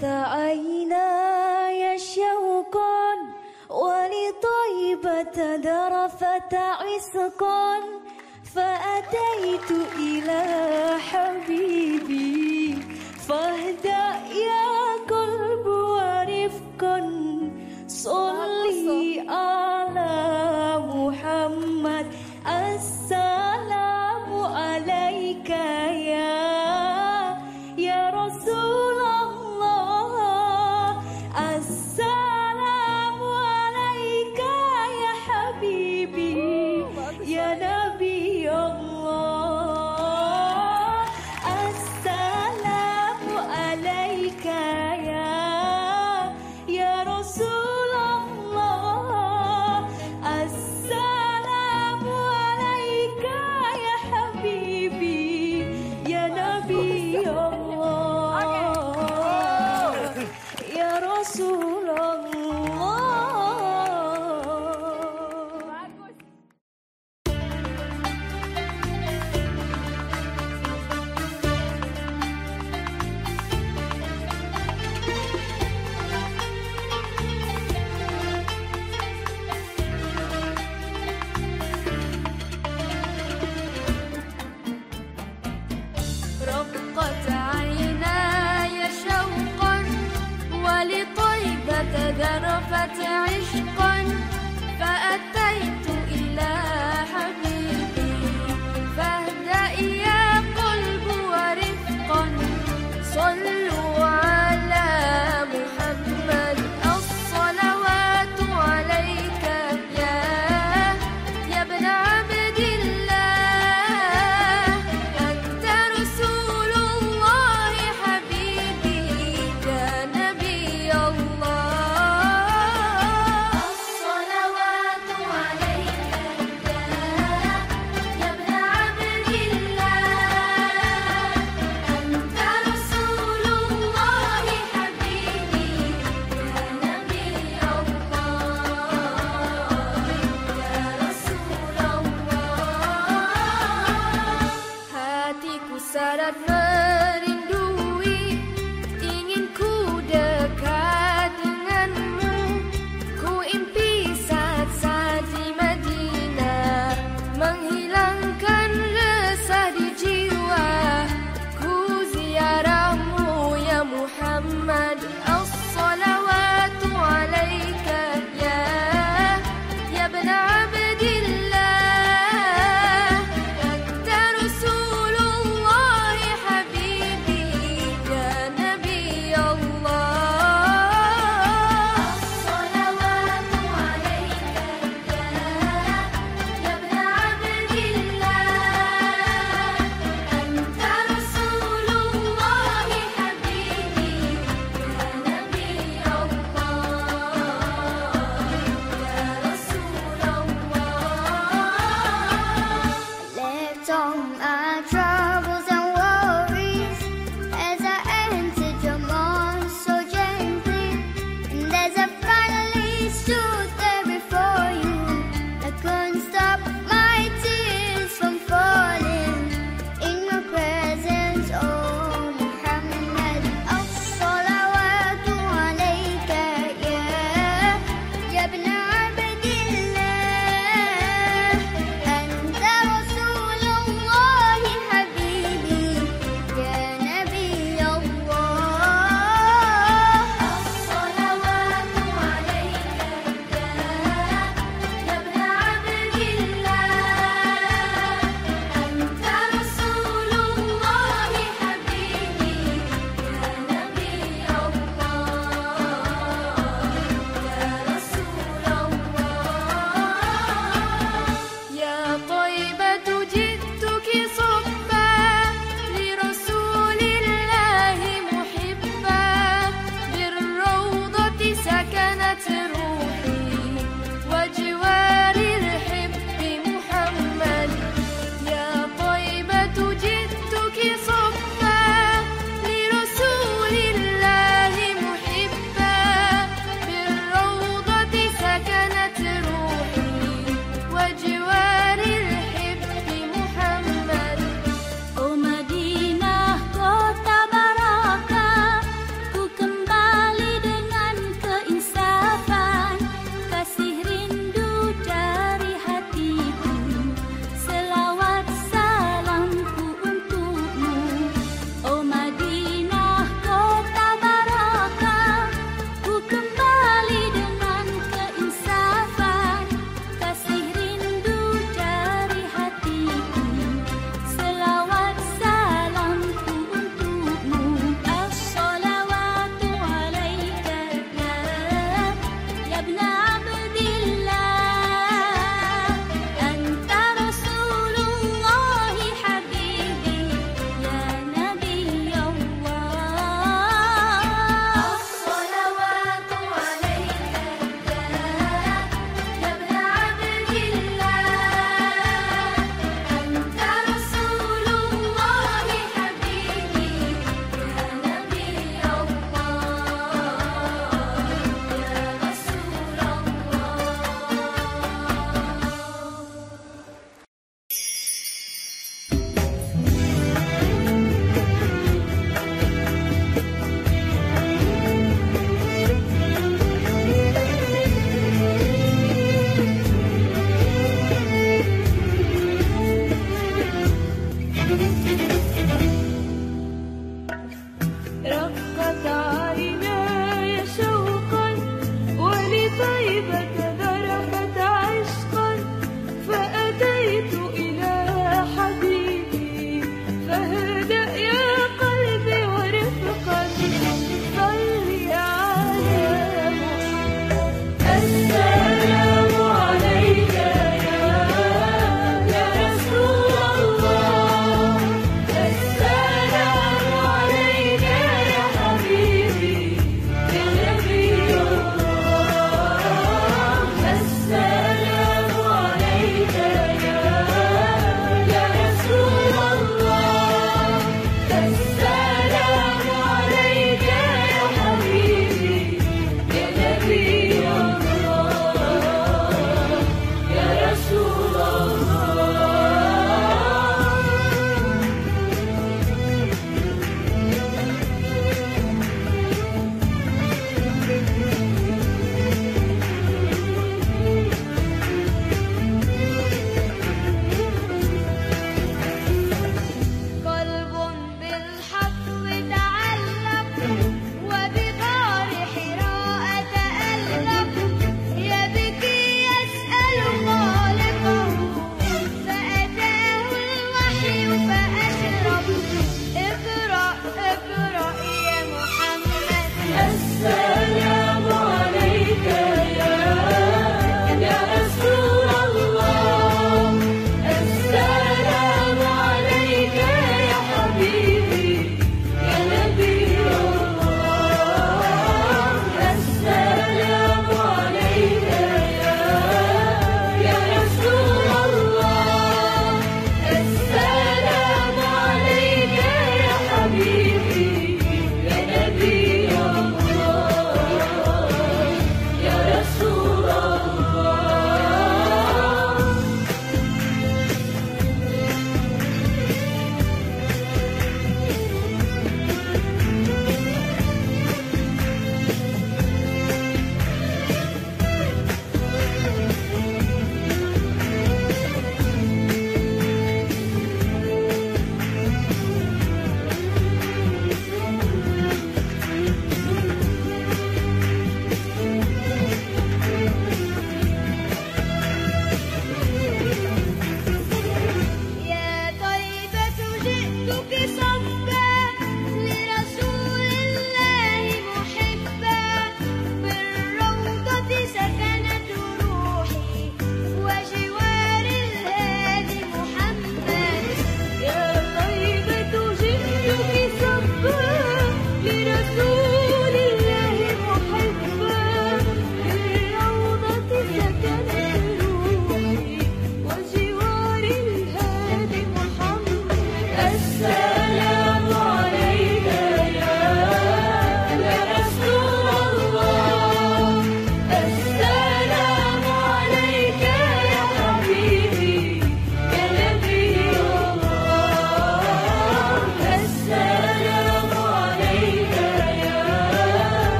فاضت عيناي شوقا ولطيبة درفت عسقا فأتيت إلى حبيبي فاهدأ يا قلب ورفقا صلي على said at night. रहे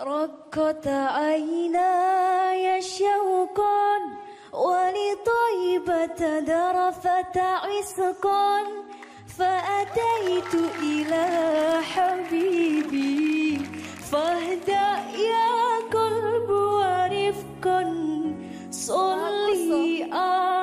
ركت عيناي شوقا ولطيبة درفة عسقا فأتيت إلى حبيبي فاهدأ يا قلب ورفقا صلي آه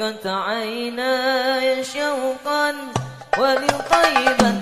ركت عيناي شوقا ولطيبة